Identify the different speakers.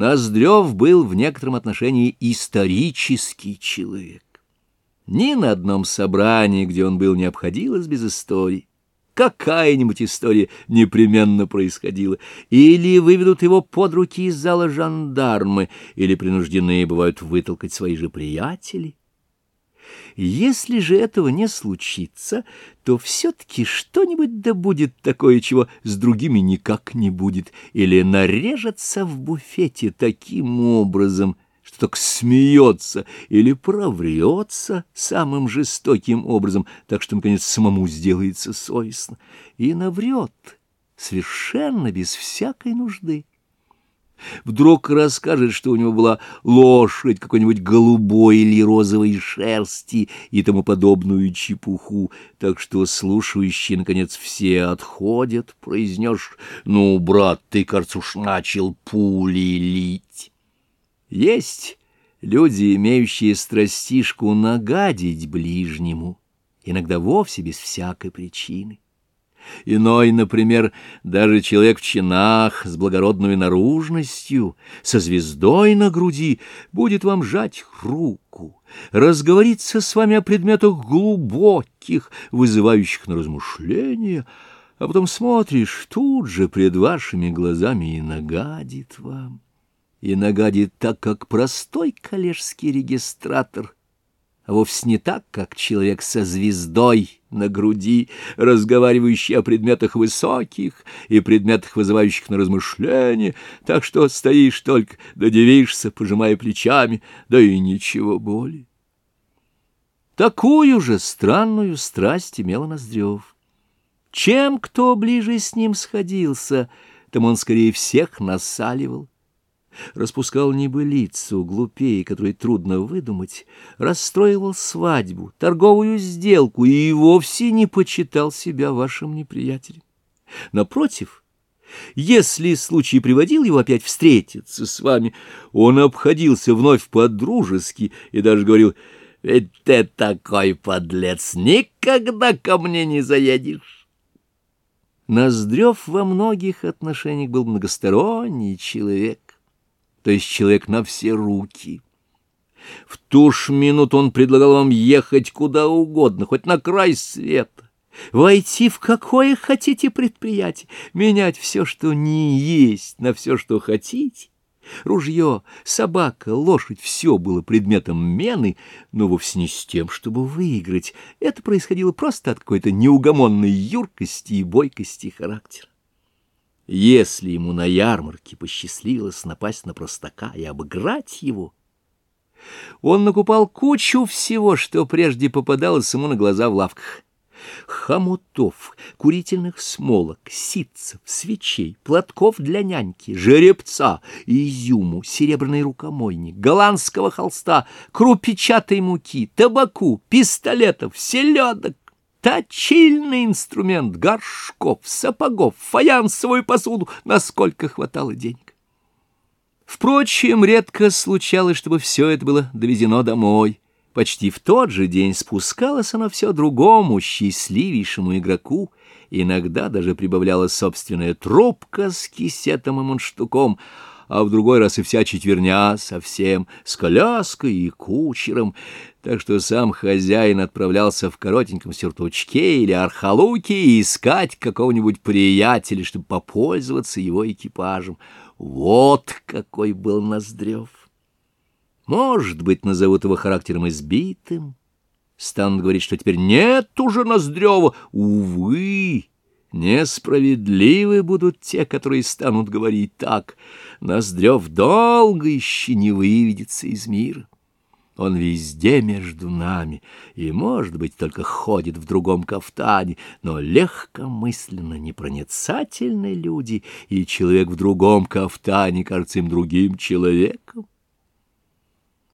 Speaker 1: Ноздрев был в некотором отношении исторический человек. Ни на одном собрании, где он был, не обходилось без истории. Какая-нибудь история непременно происходила. Или выведут его под руки из зала жандармы, или принуждены бывают вытолкать свои же приятели. Если же этого не случится, то все-таки что-нибудь да будет такое, чего с другими никак не будет, или нарежется в буфете таким образом, что так смеется или проврется самым жестоким образом, так что, наконец, самому сделается совестно, и наврет совершенно без всякой нужды вдруг расскажет, что у него была лошадь какой-нибудь голубой или розовой шерсти и тому подобную чепуху, так что слушающие, наконец, все отходят, произнешь, «Ну, брат, ты, кажется, уж начал пули лить». Есть люди, имеющие страстишку нагадить ближнему, иногда вовсе без всякой причины. Иной, например, даже человек в чинах, с благородной наружностью, со звездой на груди, будет вам жать руку, разговориться с вами о предметах глубоких, вызывающих на размышления, а потом смотришь, тут же пред вашими глазами и нагадит вам. И нагадит так, как простой коллежский регистратор — а вовсе не так, как человек со звездой на груди, разговаривающий о предметах высоких и предметах, вызывающих на размышления, так что стоишь только, да дивишься, пожимая плечами, да и ничего более. Такую же странную страсть имел Ноздрев. Чем кто ближе с ним сходился, тем он скорее всех насаливал распускал небылицу, глупее, которой трудно выдумать, расстроивал свадьбу, торговую сделку и вовсе не почитал себя вашим неприятелем. Напротив, если случай приводил его опять встретиться с вами, он обходился вновь по-дружески и даже говорил, «Ведь ты такой подлец, никогда ко мне не заедешь». Ноздрев во многих отношениях был многосторонний человек то есть человек на все руки. В ту ж минуту он предлагал вам ехать куда угодно, хоть на край света, войти в какое хотите предприятие, менять все, что не есть, на все, что хотите. Ружье, собака, лошадь — все было предметом мены, но вовсе не с тем, чтобы выиграть. Это происходило просто от какой-то неугомонной юркости и бойкости характера. Если ему на ярмарке посчастливилось напасть на простака и обыграть его, он накупал кучу всего, что прежде попадалось ему на глаза в лавках. Хомутов, курительных смолок, ситцев, свечей, платков для няньки, жеребца, изюму, серебряный рукомойник, голландского холста, крупичатой муки, табаку, пистолетов, селедок, точильный инструмент, горшков, сапогов, фаянсовую посуду, насколько хватало денег. Впрочем, редко случалось, чтобы все это было довезено домой. Почти в тот же день спускалось оно все другому, счастливейшему игроку, иногда даже прибавляла собственная трубка с кисетом и мундштуком, а в другой раз и вся четверня совсем, с коляской и кучером, так что сам хозяин отправлялся в коротеньком сюртучке или архалуке искать какого-нибудь приятеля, чтобы попользоваться его экипажем. Вот какой был Ноздрев! Может быть, назовут его характером избитым, станут говорить, что теперь нет уже Ноздрева. Увы! Несправедливы будут те, которые станут говорить так. Ноздрев долго еще не выведется из мира. Он везде между нами и, может быть, только ходит в другом кафтане, но легкомысленно непроницательны люди, и человек в другом кафтане кажется им другим человеком.